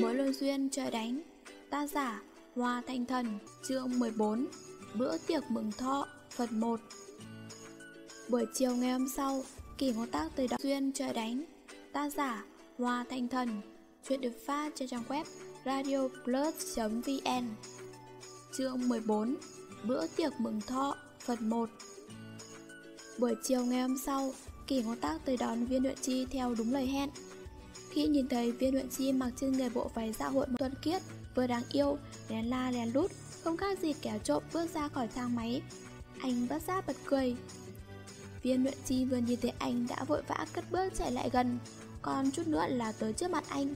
Mối lôi duyên trời đánh. Ta giả, Hoa Thanh Thần, Chương 14 Bữa tiệc mừng thọ, Phần 1 Buổi chiều ngày hôm sau, Kỳ ngô tác tới đọc duyên trời đánh. Ta giả, Hoa Thanh Thần. Chuyện được phát trên trang web radioplus.vn Chương 14 Bữa tiệc mừng thọ, Phần 1 Buổi chiều ngày hôm sau, Kỳ ngô tác tới đón viên luyện chi theo đúng lời hẹn khi nhìn thấy viên luyện chi mặc trên người bộ váy dạ hội tuần kiết, vừa đáng yêu, lén la lén lút, không khác gì kẻ trộm bước ra khỏi thang máy. Anh bất giác bật cười. Viên luyện chi vừa nhìn thấy anh đã vội vã cất bước chạy lại gần, còn chút nữa là tới trước mặt anh.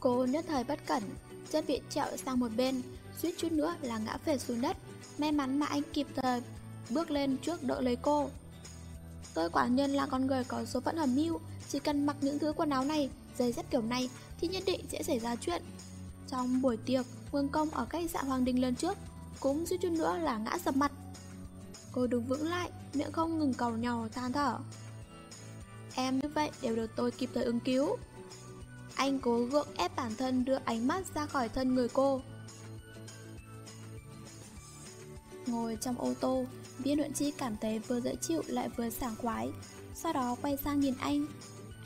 Cô nhất thời bất cẩn, chân bị trẹo sang một bên, suýt chút nữa là ngã phệt xuống đất. May mắn mà anh kịp thời bước lên trước đỡ lấy cô. Tôi quả nhân là con người có số phận hầm mưu, chỉ cần mặc những thứ quần áo này dây dắt kiểu này thì nhất định sẽ xảy ra chuyện. Trong buổi tiệc, Vương Công ở cách dạ Hoàng Đình lần trước cũng suýt chút nữa là ngã sập mặt. Cô đứng vững lại, miệng không ngừng cầu nhỏ than thở. Em như vậy đều được tôi kịp thời ứng cứu. Anh cố gượng ép bản thân đưa ánh mắt ra khỏi thân người cô. Ngồi trong ô tô, viên huyện chi cảm thấy vừa dễ chịu lại vừa sảng khoái. Sau đó quay sang nhìn anh,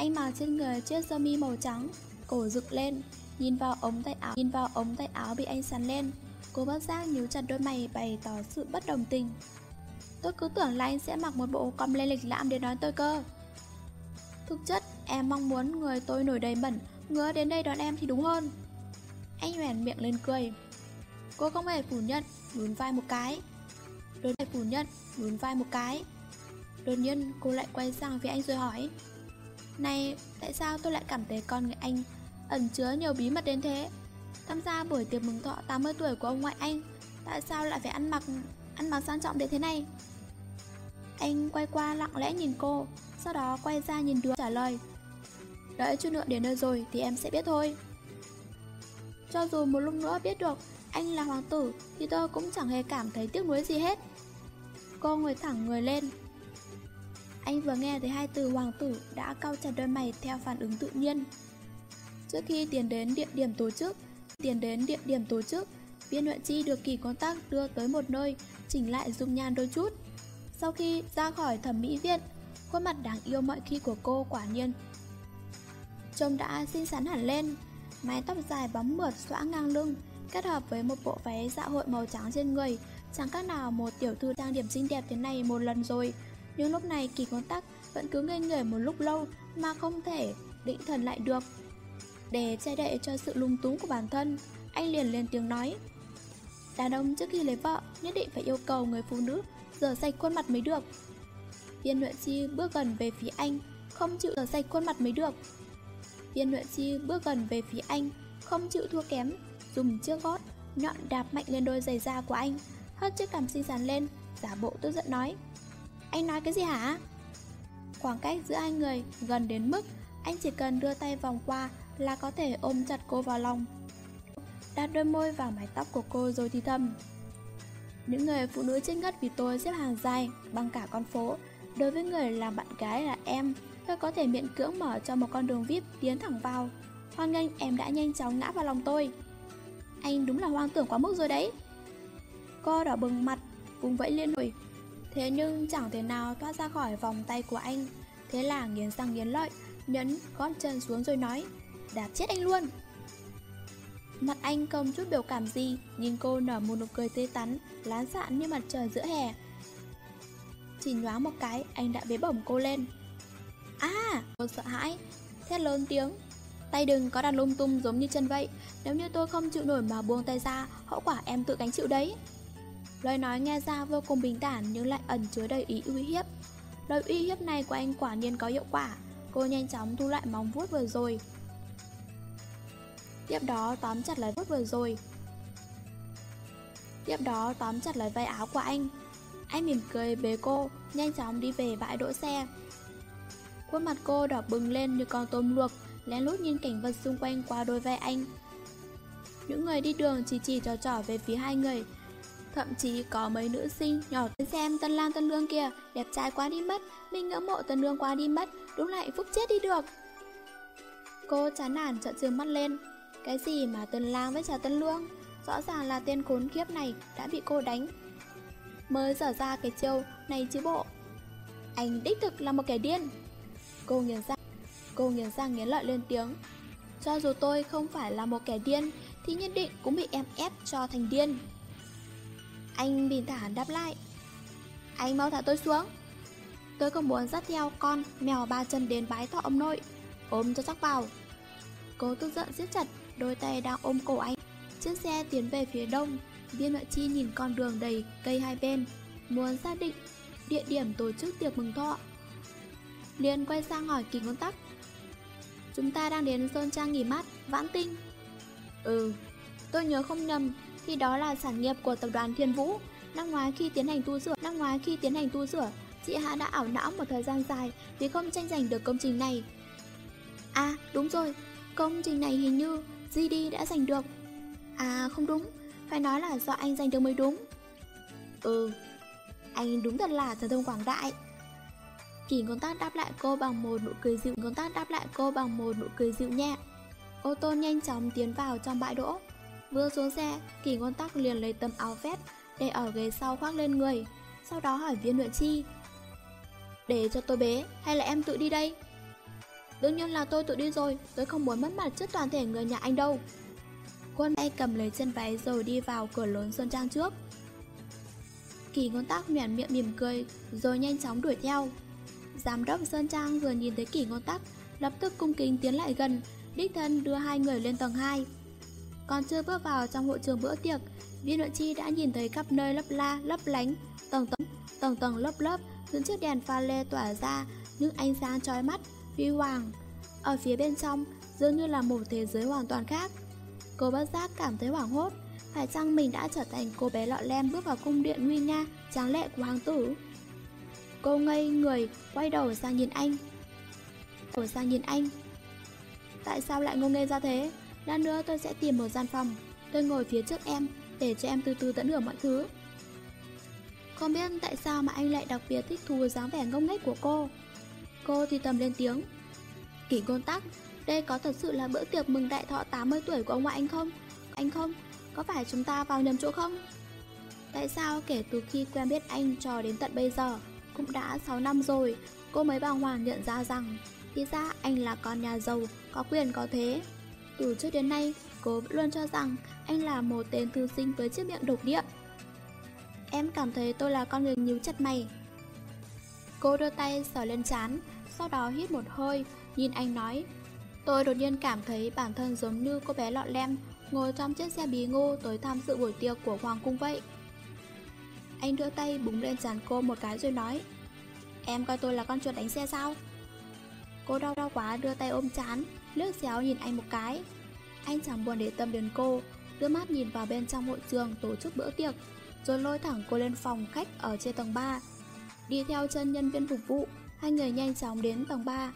anh mặc trên người chiếc sơ mi màu trắng, cổ dựng lên, nhìn vào ống tay áo, nhìn vào ống tay áo bị anh sắn lên. Cô bất giác nhíu chặt đôi mày bày tỏ sự bất đồng tình. Tôi cứ tưởng là anh sẽ mặc một bộ com lê lịch lãm để nói tôi cơ. Thực chất, em mong muốn người tôi nổi đầy bẩn, ngứa đến đây đón em thì đúng hơn. Anh nhoẻn miệng lên cười. Cô không hề phủ nhận, nhún vai một cái. Đôi hề phủ nhận, nhún vai một cái. Đột nhiên cô lại quay sang với anh rồi hỏi này, tại sao tôi lại cảm thấy con người anh ẩn chứa nhiều bí mật đến thế? Tham gia buổi tiệc mừng thọ 80 tuổi của ông ngoại anh, tại sao lại phải ăn mặc ăn mặc sang trọng đến thế này? Anh quay qua lặng lẽ nhìn cô, sau đó quay ra nhìn đứa trả lời. Đợi chút nữa đến nơi rồi thì em sẽ biết thôi. Cho dù một lúc nữa biết được anh là hoàng tử thì tôi cũng chẳng hề cảm thấy tiếc nuối gì hết. Cô ngồi thẳng người lên, anh vừa nghe thấy hai từ hoàng tử đã cau chặt đôi mày theo phản ứng tự nhiên. Trước khi tiến đến địa điểm tổ chức, tiến đến địa điểm tổ chức, viên huyện chi được kỳ công tác đưa tới một nơi, chỉnh lại dung nhan đôi chút. Sau khi ra khỏi thẩm mỹ viện, khuôn mặt đáng yêu mọi khi của cô quả nhiên trông đã xinh xắn hẳn lên, mái tóc dài bóng mượt xõa ngang lưng, kết hợp với một bộ váy dạ hội màu trắng trên người, chẳng khác nào một tiểu thư trang điểm xinh đẹp thế này một lần rồi, nhưng lúc này kỳ ngón tắc vẫn cứ ngây người một lúc lâu mà không thể định thần lại được. Để che đậy cho sự lung túng của bản thân, anh liền lên tiếng nói. Đàn ông trước khi lấy vợ nhất định phải yêu cầu người phụ nữ rửa sạch khuôn mặt mới được. Viên luyện chi bước gần về phía anh, không chịu rửa sạch khuôn mặt mới được. Viên luyện chi bước gần về phía anh, không chịu thua kém, dùng chiếc gót nhọn đạp mạnh lên đôi giày da của anh, hất chiếc cằm xinh xắn lên, giả bộ tức giận nói. Anh nói cái gì hả? Khoảng cách giữa hai người gần đến mức anh chỉ cần đưa tay vòng qua là có thể ôm chặt cô vào lòng. Đặt đôi môi vào mái tóc của cô rồi thì thầm. Những người phụ nữ chết ngất vì tôi xếp hàng dài bằng cả con phố. Đối với người làm bạn gái là em, tôi có thể miễn cưỡng mở cho một con đường VIP tiến thẳng vào. Hoan nghênh em đã nhanh chóng ngã vào lòng tôi. Anh đúng là hoang tưởng quá mức rồi đấy. Cô đỏ bừng mặt, vùng vẫy liên hồi Thế nhưng chẳng thể nào thoát ra khỏi vòng tay của anh. Thế là nghiến răng nghiến lợi Nhấn gót chân xuống rồi nói, Đạp chết anh luôn. Mặt anh không chút biểu cảm gì nhìn cô nở một nụ cười tươi tắn, Lán sạn như mặt trời giữa hè. Chỉ nhoáng một cái, Anh đã bế bổng cô lên. À cô sợ hãi. Thét lớn tiếng, Tay đừng có đặt lung tung giống như chân vậy. Nếu như tôi không chịu nổi mà buông tay ra, Hậu quả em tự gánh chịu đấy. Lời nói nghe ra vô cùng bình thản nhưng lại ẩn chứa đầy ý uy hiếp. Lời uy hiếp này của anh quả nhiên có hiệu quả, cô nhanh chóng thu lại móng vuốt vừa rồi. Tiếp đó tóm chặt lấy vuốt vừa rồi. Tiếp đó tóm chặt lấy vai áo của anh. Anh mỉm cười bế cô, nhanh chóng đi về bãi đỗ xe. Khuôn mặt cô đỏ bừng lên như con tôm luộc, lén lút nhìn cảnh vật xung quanh qua đôi vai anh. Những người đi đường chỉ chỉ trò trỏ về phía hai người, Thậm chí có mấy nữ sinh nhỏ tới xem Tân Lan Tân Lương kìa, đẹp trai quá đi mất, mình ngưỡng mộ Tân Lương quá đi mất, đúng là hạnh phúc chết đi được. Cô chán nản trợn trừng mắt lên, Cái gì mà Tân Lang với Trà Tân Lương? Rõ ràng là tên khốn kiếp này đã bị cô đánh. Mới dở ra cái chiêu này chứ bộ. Anh đích thực là một kẻ điên. Cô nghiền răng Cô nghiền răng nghiến lợi lên tiếng. Cho dù tôi không phải là một kẻ điên Thì nhất định cũng bị em ép cho thành điên. Anh bình thản đáp lại. Anh mau thả tôi xuống. Tôi không muốn dắt theo con mèo ba chân đến bái thọ ông nội Ôm cho chắc vào. Cô tức giận siết chặt Đôi tay đang ôm cổ anh. Chiếc xe tiến về phía đông Viên Nội Chi nhìn con đường đầy cây hai bên Muốn xác định địa điểm tổ chức tiệc mừng thọ. Liên quay sang hỏi kỳ ngôn tắc. Chúng ta đang đến Sơn Trang nghỉ mát, Vãn Tinh. Ừ, tôi nhớ không nhầm thì đó là sản nghiệp của tập đoàn Thiên Vũ. Năm ngoái khi tiến hành tu sửa, Năm ngoái khi tiến hành tu sửa, Chị Hạ đã ảo não một thời gian dài Vì không tranh giành được công trình này. À đúng rồi, Công trình này hình như GD đã giành được. À không đúng, Phải nói là do anh giành được mới đúng. Ừ Anh đúng thật là thần thông quảng đại. Kỳ ngón tác đáp lại cô bằng một nụ cười dịu, Ngón tác đáp lại cô bằng một nụ cười dịu nhẹ. Ô tô nhanh chóng tiến vào trong bãi đỗ. Vừa xuống xe, Kỳ ngôn tác liền lấy tấm áo vest Để ở ghế sau khoác lên người, Sau đó hỏi viên luyện chi, Để cho tôi bế, hay là em tự đi đây? Đương nhiên là tôi tự đi rồi, Tôi không muốn mất mặt trước toàn thể người nhà anh đâu. Quân tay cầm lấy chân váy rồi đi vào cửa lớn Sơn Trang trước. Kỳ ngôn tắc nhoẻn miệng mỉm cười, Rồi nhanh chóng đuổi theo. Giám đốc Sơn Trang vừa nhìn thấy kỳ ngôn tắc, Lập tức cung kính tiến lại gần, Đích thân đưa hai người lên tầng 2 còn chưa bước vào trong hội trường bữa tiệc. Viên luận chi đã nhìn thấy khắp nơi lấp la, lấp lánh Tầng tầng, tầng tầng lớp lớp Những chiếc đèn pha lê tỏa ra Những ánh sáng chói mắt, huy hoàng. Ở phía bên trong dường như là một thế giới hoàn toàn khác. Cô bất giác cảm thấy hoảng hốt Phải chăng mình đã trở thành cô bé lọ lem bước vào cung điện nguy nga, tráng lệ của hoàng tử? Cô ngây người, quay đầu sang nhìn anh. Đầu sang nhìn anh. Tại sao lại ngô nghê ra thế? Lát nữa tôi sẽ tìm một gian phòng Tôi ngồi phía trước em, Để cho em từ từ tận hưởng mọi thứ Không biết tại sao mà anh lại đặc biệt thích thú dáng vẻ ngông nghếch của cô Cô thì tầm lên tiếng Kỷ ngôn tắc, đây có thật sự là bữa tiệc mừng đại thọ 80 tuổi của ông ngoại anh không? Anh không? Có phải chúng ta vào nhầm chỗ không? Tại sao kể từ khi quen biết anh cho đến tận bây giờ, Cũng đã 6 năm rồi, Cô mới bàng hoàng nhận ra rằng, Thì ra anh là con nhà giàu, Có quyền có thế từ trước đến nay cô luôn cho rằng Anh là một tên thư sinh với chiếc miệng độc địa Em cảm thấy tôi là con người nhíu chặt mày Cô đưa tay sờ lên chán Sau đó hít một hơi Nhìn anh nói Tôi đột nhiên cảm thấy bản thân giống như cô bé lọ lem ngồi trong chiếc xe bí ngô tới tham dự buổi tiệc của Hoàng Cung vậy. Anh đưa tay búng lên chán cô một cái rồi nói Em coi tôi là con chuột đánh xe sao? Cô đau đau quá đưa tay ôm chán, lướt xéo nhìn anh một cái. Anh chẳng buồn để tâm đến cô, đưa mắt nhìn vào bên trong hội trường tổ chức bữa tiệc, rồi lôi thẳng cô lên phòng khách ở trên tầng 3. Đi theo chân nhân viên phục vụ, hai người nhanh chóng đến tầng 3.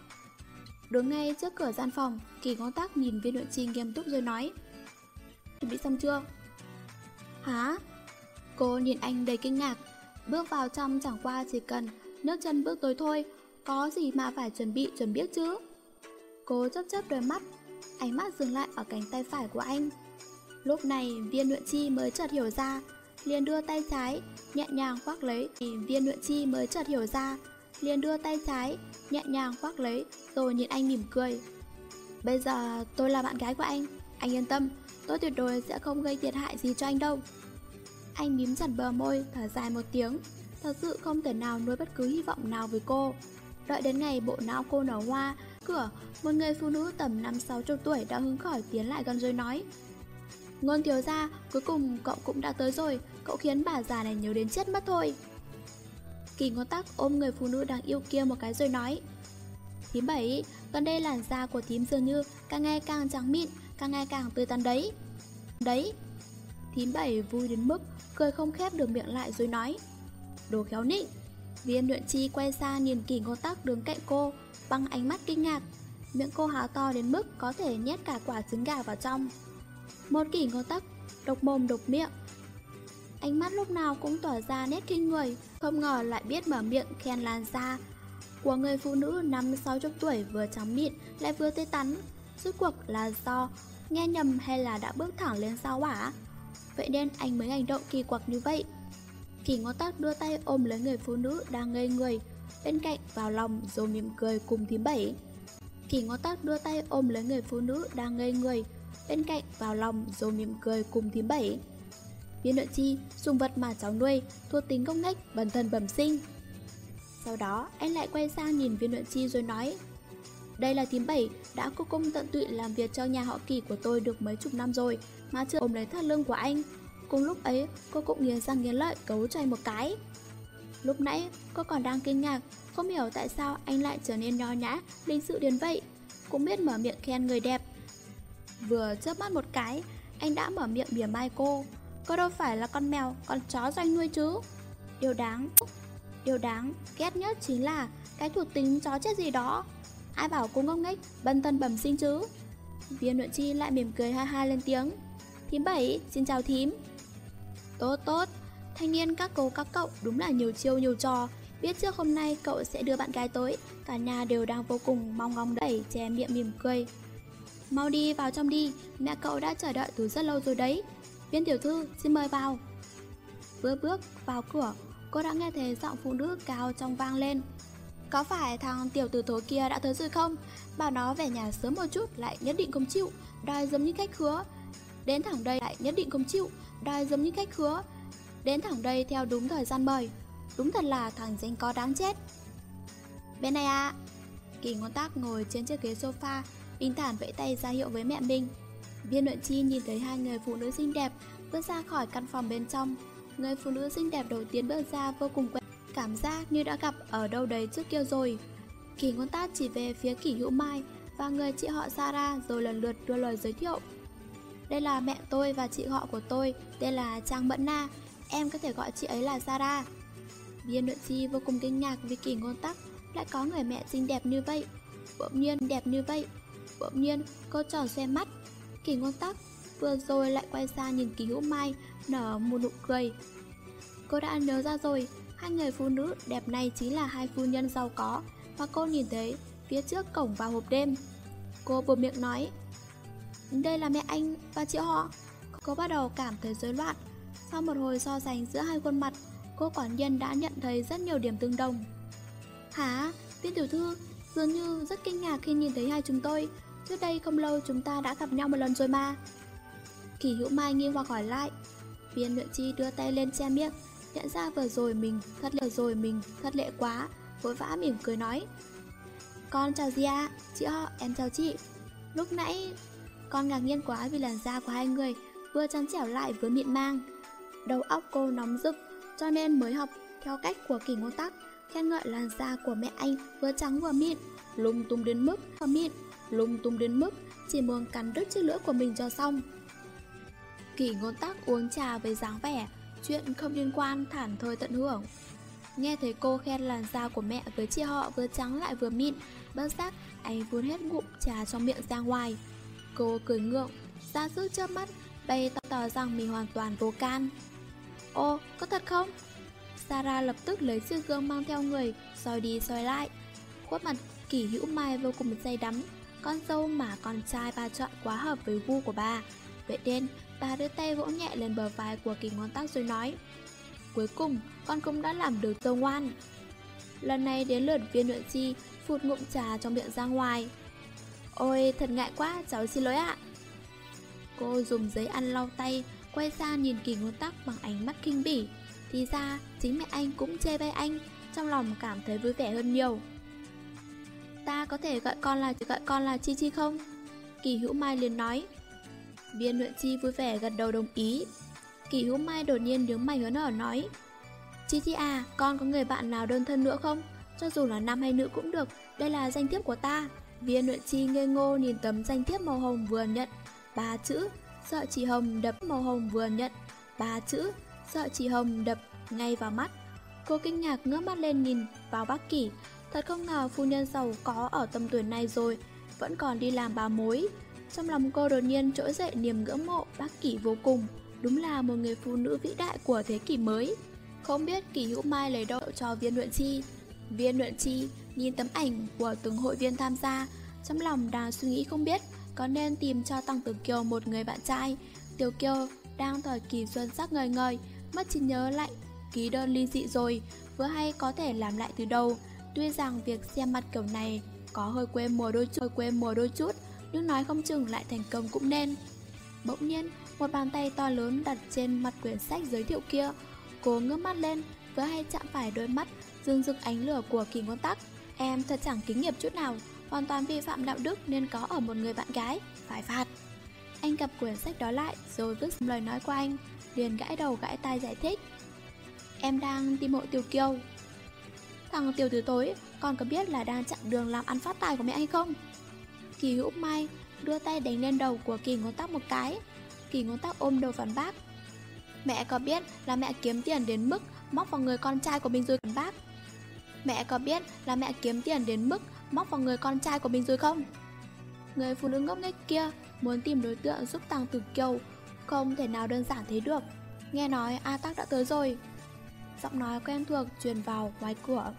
Đứng ngay trước cửa gian phòng, kỳ ngón tắc nhìn viên đội trinh nghiêm túc rồi nói Chuẩn bị xong chưa? Hả? Cô nhìn anh đầy kinh ngạc Bước vào trong chẳng qua chỉ cần nước chân bước tới thôi Có gì mà phải chuẩn bị chuẩn biết chứ Cô chấp chấp đôi mắt Ánh mắt dừng lại ở cánh tay phải của anh Lúc này viên luyện chi mới chợt hiểu ra liền đưa tay trái nhẹ nhàng khoác lấy thì viên luyện chi mới chợt hiểu ra liền đưa tay trái nhẹ nhàng khoác lấy rồi nhìn anh mỉm cười. Bây giờ tôi là bạn gái của anh, anh yên tâm, tôi tuyệt đối sẽ không gây thiệt hại gì cho anh đâu. Anh mím chặt bờ môi, thở dài một tiếng, thật sự không thể nào nuôi bất cứ hy vọng nào với cô. Đợi đến ngày bộ não cô nở hoa, cửa, một người phụ nữ tầm 5-6 chục tuổi đã hứng khỏi tiến lại gần rồi nói. Ngôn thiếu ra, cuối cùng cậu cũng đã tới rồi, cậu khiến bà già này nhớ đến chết mất thôi. Kỳ ngón tắc ôm người phụ nữ đang yêu kia một cái rồi nói. Thím bảy, gần đây làn da của thím dường như càng ngày càng trắng mịn, càng ngày càng tươi tắn đấy. Đấy. Thím bảy vui đến mức cười không khép được miệng lại rồi nói. Đồ khéo nịnh Viên luyện chi quay sang nhìn kỳ ngô tắc đứng cạnh cô Bằng ánh mắt kinh ngạc Miệng cô há to đến mức có thể nhét cả quả trứng gà vào trong Một kỷ ngô tắc Độc mồm độc miệng Ánh mắt lúc nào cũng tỏa ra nét kinh người Không ngờ lại biết mở miệng khen làn da Của người phụ nữ năm sáu chục tuổi vừa trắng mịn Lại vừa tươi tắn Suốt cuộc là do nghe nhầm hay là đã bước thẳng lên sao hả? Vậy nên anh mới hành động kỳ quặc như vậy. Kỳ ngô tắc đưa tay ôm lấy người phụ nữ đang ngây người, bên cạnh vào lòng rồi mỉm cười cùng thím bảy. Kỳ ngó tắc đưa tay ôm lấy người phụ nữ đang ngây người, bên cạnh vào lòng rồi mỉm cười cùng thím bảy. Viên nội chi, dùng vật mà cháu nuôi, thua tính công ngách, bần thân bẩm sinh. Sau đó, anh lại quay sang nhìn viên nội chi rồi nói Đây là thím bảy, đã cố công tận tụy làm việc cho nhà họ kỳ của tôi được mấy chục năm rồi, mà chưa ôm lấy thắt lưng của anh. Cùng lúc ấy, cô cũng nghiến răng nghiến lợi cấu cho anh một cái. Lúc nãy, cô còn đang kinh ngạc, không hiểu tại sao anh lại trở nên nho nhã, linh sự đến vậy. Cũng biết mở miệng khen người đẹp. Vừa chớp mắt một cái, anh đã mở miệng mỉa mai cô. Cô đâu phải là con mèo, con chó doanh nuôi chứ. Điều đáng, điều đáng ghét nhất chính là cái thuộc tính chó chết gì đó. Ai bảo cô ngốc nghếch, bần thân bẩm sinh chứ. Viên nội chi lại mỉm cười ha ha lên tiếng. Thím bảy, xin chào thím. Tốt tốt, thanh niên các cô các cậu đúng là nhiều chiêu nhiều trò. Biết trước hôm nay cậu sẽ đưa bạn gái tới, cả nhà đều đang vô cùng mong ngóng đẩy che miệng mỉm cười. Mau đi vào trong đi, mẹ cậu đã chờ đợi từ rất lâu rồi đấy. Viên tiểu thư, xin mời vào. Vừa bước vào cửa, cô đã nghe thấy giọng phụ nữ cao trong vang lên. Có phải thằng tiểu tử thối kia đã tới rồi không? Bảo nó về nhà sớm một chút lại nhất định không chịu, đòi giống như khách hứa. Đến thẳng đây lại nhất định không chịu, đòi giống như khách hứa. Đến thẳng đây theo đúng thời gian mời. Đúng thật là thằng danh có đáng chết. Bên này à, Kỳ ngón tác ngồi trên chiếc ghế sofa, bình thản vẫy tay ra hiệu với mẹ mình. Viên luận chi nhìn thấy hai người phụ nữ xinh đẹp bước ra khỏi căn phòng bên trong. Người phụ nữ xinh đẹp đầu tiên bước ra vô cùng quen, cảm giác như đã gặp ở đâu đấy trước kia rồi. Kỳ ngôn tác chỉ về phía Kỳ Hữu Mai và người chị họ Sarah rồi lần lượt đưa lời giới thiệu. Đây là mẹ tôi và chị họ của tôi, tên là Trang Mẫn Na, em có thể gọi chị ấy là zara. Viên nội chi vô cùng kinh ngạc vì Kỳ ngôn tắc lại có người mẹ xinh đẹp như vậy. Bỗng nhiên đẹp như vậy. Bỗng nhiên cô tròn xe mắt. Kỳ ngôn tắc vừa rồi lại quay ra nhìn Kỳ Hữu Mai nở một nụ cười. Cô đã nhớ ra rồi, hai người phụ nữ đẹp này chính là hai phu nhân giàu có mà cô nhìn thấy phía trước cổng vào hộp đêm. Cô buộc miệng nói, đây là mẹ anh và chị họ. Cô bắt đầu cảm thấy rối loạn. Sau một hồi so sánh giữa hai khuôn mặt, cô quả nhiên đã nhận thấy rất nhiều điểm tương đồng. Hả? Viên tiểu thư, dường như rất kinh ngạc khi nhìn thấy hai chúng tôi. Trước đây không lâu chúng ta đã gặp nhau một lần rồi mà. Kỳ hữu mai nghi hoặc hỏi lại. Viên luyện chi đưa tay lên che miệng, nhận ra vừa rồi mình thất lệ rồi mình thất lệ quá, vội vã mỉm cười nói. Con chào gì ạ, chị họ, em chào chị. Lúc nãy con ngạc nhiên quá vì làn da của hai người vừa trắng trẻo lại vừa mịn mang. Đầu óc cô nóng rực, cho nên mới học theo cách của kỳ ngôn tắc, khen ngợi làn da của mẹ anh vừa trắng vừa mịn, lung tung đến mức vừa mịn, lung tung đến mức chỉ muốn cắn đứt chiếc lưỡi của mình cho xong. Kỳ ngôn tắc uống trà với dáng vẻ, chuyện không liên quan thản thôi tận hưởng. Nghe thấy cô khen làn da của mẹ với chị họ vừa trắng lại vừa mịn, bất giác anh vun hết ngụm trà trong miệng ra ngoài. Cô cười ngượng, ra sức chớp mắt, bày tỏ rằng mình hoàn toàn vô can. Ô, có thật không? Sarah lập tức lấy chiếc gương mang theo người, soi đi soi lại. Khuất mặt kỷ hữu mai vô cùng say đắm, con dâu mà con trai bà chọn quá hợp với gu của bà. Vậy nên, bà đưa tay vỗ nhẹ lên bờ vai của kỳ ngón tắc rồi nói Cuối cùng, con cũng đã làm được dâu ngoan. Lần này đến lượt viên nội chi, phụt ngụm trà trong miệng ra ngoài. Ôi, thật ngại quá, cháu xin lỗi ạ. Cô dùng giấy ăn lau tay, quay ra nhìn kỳ ngôn tắc bằng ánh mắt kinh bỉ. Thì ra, chính mẹ anh cũng chê bai anh, trong lòng cảm thấy vui vẻ hơn nhiều. Ta có thể gọi con là gọi con là Chi Chi không? Kỳ hữu mai liền nói. Viên luyện chi vui vẻ gật đầu đồng ý. Kỳ hữu mai đột nhiên nhướng mày hớn hở nói. Chi Chi à, con có người bạn nào đơn thân nữa không? Cho dù là nam hay nữ cũng được, đây là danh thiếp của ta. Viên luyện chi ngây ngô nhìn tấm danh thiếp màu hồng vừa nhận, ba chữ, sợ chị Hồng đập màu hồng vừa nhận, ba chữ, sợ chị Hồng đập ngay vào mắt. Cô kinh ngạc ngước mắt lên nhìn vào bác kỷ, thật không ngờ phu nhân giàu có ở tầm tuổi này rồi, vẫn còn đi làm bà mối. Trong lòng cô đột nhiên trỗi dậy niềm ngưỡng mộ bác kỷ vô cùng, đúng là một người phụ nữ vĩ đại của thế kỷ mới. Không biết kỷ hữu mai lấy đậu cho viên luyện chi. Viên luyện chi nhìn tấm ảnh của từng hội viên tham gia, trong lòng đang suy nghĩ không biết có nên tìm cho Tăng Tử Kiều một người bạn trai. Tiểu Kiều đang thời kỳ xuân sắc ngời ngời, mất trí nhớ lại, ký đơn ly dị rồi, vừa hay có thể làm lại từ đầu. Tuy rằng việc xem mặt kiểu này có hơi quê mùa đôi chút, hơi quê mùa đôi chút, nhưng nói không chừng lại thành công cũng nên. Bỗng nhiên, một bàn tay to lớn đặt trên mặt quyển sách giới thiệu kia. Cô ngước mắt lên, vừa hay chạm phải đôi mắt, dương rực ánh lửa của kỳ ngôn tắc. Em thật chẳng kính nghiệp chút nào, hoàn toàn vi phạm đạo đức nên có ở một người bạn gái, phải phạt. Anh cặp quyển sách đó lại rồi vứt lời nói của anh, liền gãi đầu gãi tai giải thích. Em đang tìm mộ tiểu kiều. Thằng tiểu tử tối, con có biết là đang chặn đường làm ăn phát tài của mẹ hay không? Kỳ hữu mai đưa tay đánh lên đầu của kỳ ngón tóc một cái. Kỳ ngón tóc ôm đầu phản bác. Mẹ có biết là mẹ kiếm tiền đến mức móc vào người con trai của mình rồi phản bác. Mẹ có biết là mẹ kiếm tiền đến mức móc vào người con trai của mình rồi không? Người phụ nữ ngốc nghếch kia muốn tìm đối tượng giúp Tăng Tử Kiều, không thể nào đơn giản thế được. Nghe nói A Tắc đã tới rồi. Giọng nói quen thuộc truyền vào ngoài cửa.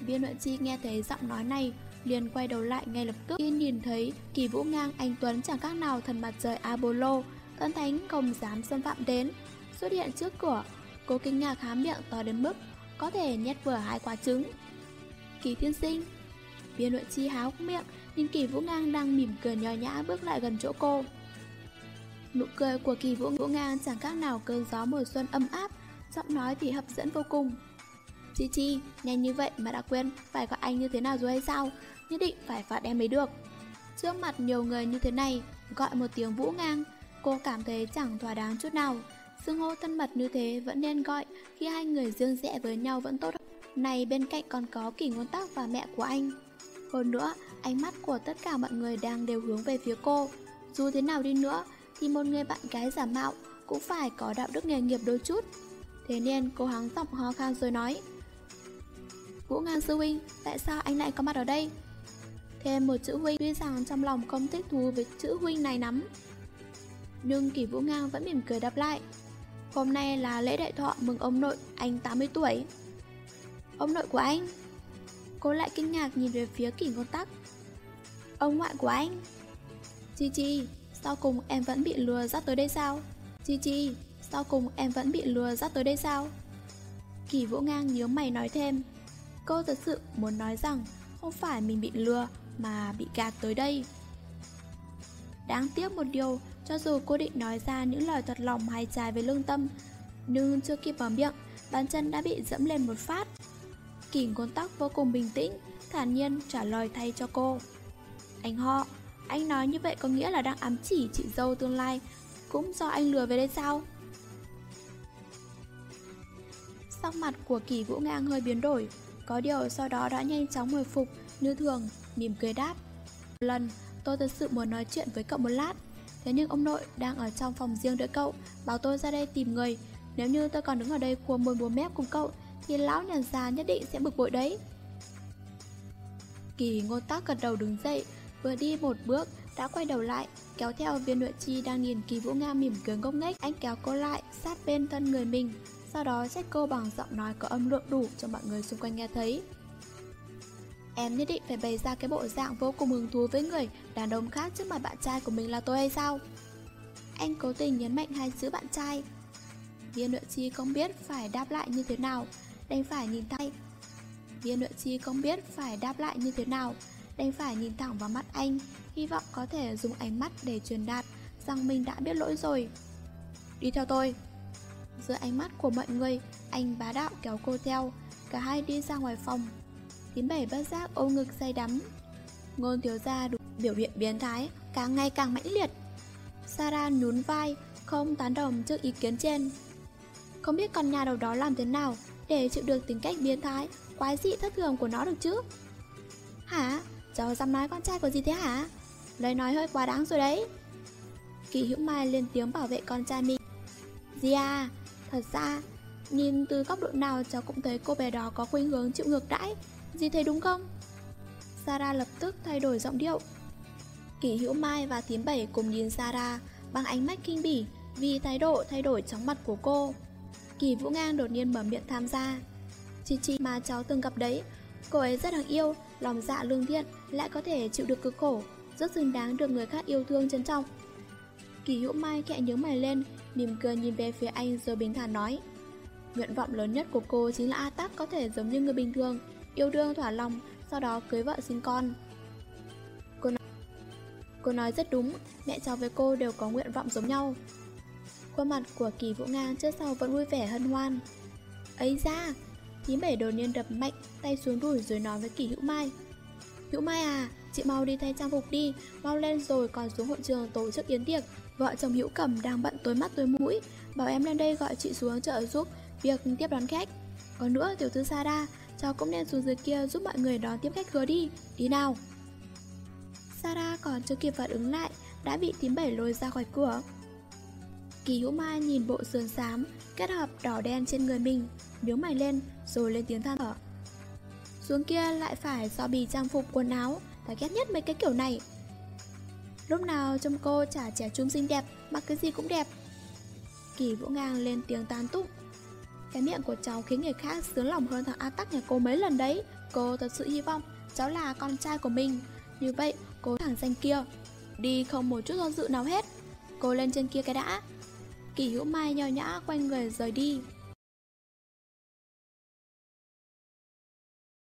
Viên Nguyễn Chi nghe thấy giọng nói này, liền quay đầu lại ngay lập tức khi nhìn thấy kỳ vũ ngang anh Tuấn chẳng khác nào thần mặt trời Apollo, thần thánh không dám xâm phạm đến. Xuất hiện trước cửa, cô kinh ngạc há miệng to đến mức có thể nhét vừa hai quả trứng. Kỳ thiên sinh, viên luận Chi háo miệng nhìn kỳ vũ ngang đang mỉm cười nhò nhã bước lại gần chỗ cô. Nụ cười của kỳ vũ vũ ngang chẳng khác nào cơn gió mùa xuân âm áp, giọng nói thì hấp dẫn vô cùng. Chi Chi, nhanh như vậy mà đã quên phải gọi anh như thế nào rồi hay sao? Nhất định phải phạt em mới được. Trước mặt nhiều người như thế này, gọi một tiếng vũ ngang, cô cảm thấy chẳng thỏa đáng chút nào. Xưng hô thân mật như thế vẫn nên gọi khi hai người dương rẽ với nhau vẫn tốt. Này bên cạnh còn có kỷ ngôn tắc và mẹ của anh. Hơn nữa, ánh mắt của tất cả mọi người đang đều hướng về phía cô. Dù thế nào đi nữa, thì một người bạn gái giả mạo cũng phải có đạo đức nghề nghiệp đôi chút. Thế nên cô hắng giọng ho khan rồi nói Vũ Ngang Sư Huynh, tại sao anh lại có mặt ở đây? Thêm một chữ Huynh tuy rằng trong lòng không thích thú với chữ Huynh này lắm Nhưng Kỷ Vũ Ngang vẫn mỉm cười đáp lại Hôm nay là lễ đại thọ mừng ông nội anh 80 tuổi Ông nội của anh Cô lại kinh ngạc nhìn về phía Kỷ Ngôn Tắc Ông ngoại của anh Chi Chi, sau cùng em vẫn bị lừa dắt tới đây sao? Chi Chi, sau cùng em vẫn bị lừa dắt tới đây sao? Kỳ Vũ Ngang nhớ mày nói thêm Cô thật sự muốn nói rằng không phải mình bị lừa mà bị gạt tới đây. Đáng tiếc một điều, cho dù cô định nói ra những lời thật lòng hay trái với lương tâm, nhưng chưa kịp mở miệng, bàn chân đã bị dẫm lên một phát. Kỳ ngôn tắc vô cùng bình tĩnh, thản nhiên trả lời thay cho cô. Anh họ, anh nói như vậy có nghĩa là đang ám chỉ chị dâu tương lai, cũng do anh lừa về đây sao? Sắc mặt của kỳ vũ ngang hơi biến đổi, có điều sau đó đã nhanh chóng hồi phục như thường, mỉm cười đáp. Lần, tôi thật sự muốn nói chuyện với cậu một lát. Thế nhưng ông nội đang ở trong phòng riêng đợi cậu, bảo tôi ra đây tìm người. Nếu như tôi còn đứng ở đây cua môi búa mép cùng cậu, thì lão nhà già nhất định sẽ bực bội đấy. Kỳ ngô tác gật đầu đứng dậy, vừa đi một bước, đã quay đầu lại, kéo theo viên nội chi đang nhìn kỳ vũ nga mỉm cười ngốc nghếch. Anh kéo cô lại, sát bên thân người mình, sau đó trách cô bằng giọng nói có âm lượng đủ cho mọi người xung quanh nghe thấy. Em nhất định phải bày ra cái bộ dạng vô cùng hứng thú với người đàn ông khác trước mặt bạn trai của mình là tôi hay sao? Anh cố tình nhấn mạnh hai chữ bạn trai. Viên nội chi không biết phải đáp lại như thế nào, đành phải nhìn tay. Viên nội chi không biết phải đáp lại như thế nào, đành phải nhìn thẳng vào mắt anh, hy vọng có thể dùng ánh mắt để truyền đạt rằng mình đã biết lỗi rồi. Đi theo tôi. Giữa ánh mắt của mọi người, anh bá đạo kéo cô theo, cả hai đi ra ngoài phòng. Tiến bảy bất giác ôm ngực say đắm. Ngôn thiếu gia đủ biểu hiện biến thái, càng ngày càng mãnh liệt. Sarah nhún vai, không tán đồng trước ý kiến trên. Không biết con nhà đầu đó làm thế nào để chịu được tính cách biến thái, quái dị thất thường của nó được chứ? Hả? Cháu dám nói con trai của gì thế hả? Lời nói hơi quá đáng rồi đấy. Kỳ hữu mai lên tiếng bảo vệ con trai mình. Gì à, Thật ra, nhìn từ góc độ nào cháu cũng thấy cô bé đó có khuynh hướng chịu ngược đãi gì thấy đúng không? Sarah lập tức thay đổi giọng điệu Kỷ Hữu Mai và Thím Bảy cùng nhìn Sarah bằng ánh mắt kinh bỉ vì thái độ thay đổi chóng mặt của cô Kỳ Vũ Ngang đột nhiên mở miệng tham gia. Chi Chi mà cháu từng gặp đấy Cô ấy rất đáng yêu, lòng dạ lương thiện Lại có thể chịu được cực khổ Rất xứng đáng được người khác yêu thương trân trọng. Kỳ hữu mai khẽ nhướng mày lên Mỉm cười nhìn về phía anh rồi bình thản nói Nguyện vọng lớn nhất của cô chính là A Tắc có thể giống như người bình thường Yêu đương thỏa lòng Sau đó cưới vợ sinh con. Cô nói, cô nói rất đúng Mẹ cháu với cô đều có nguyện vọng giống nhau. Khuôn mặt của kỳ vũ ngang trước sau vẫn vui vẻ hân hoan. Ấy ra Tím bảy đột nhiên đập mạnh, tay xuống đuổi rồi nói với kỳ hữu mai. Hữu mai à chị mau đi thay trang phục đi, mau lên rồi còn xuống hội trường tổ chức yến tiệc. Vợ chồng hữu cẩm đang bận tối mắt tối mũi, bảo em lên đây gọi chị xuống trợ giúp việc tiếp đón khách. Còn nữa, tiểu thư Sada cháu cũng nên xuống dưới kia giúp mọi người đón tiếp khách hứa đi đi nào. Sada còn chưa kịp phản ứng lại, đã bị tím bảy lôi ra khỏi cửa. Kỳ hữu mai nhìn bộ sườn xám, kết hợp đỏ đen trên người mình Nhớ mày lên, rồi lên tiếng than thở. Xuống kia lại phải do bì trang phục, quần áo Ta ghét nhất mấy cái kiểu này. Lúc nào trông cô chả trẻ trung xinh đẹp, Mặc cái gì cũng đẹp. Kỳ vũ ngang lên tiếng tán túc Cái miệng của cháu khiến người khác sướng lòng hơn thằng A Tắc nhà cô mấy lần đấy. Cô thật sự hy vọng cháu là con trai của mình. Như vậy cô thẳng danh kia, Đi không một chút do dự nào hết. Cô lên trên kia cái đã. Kỳ hữu mai nho nhã quanh người rời đi.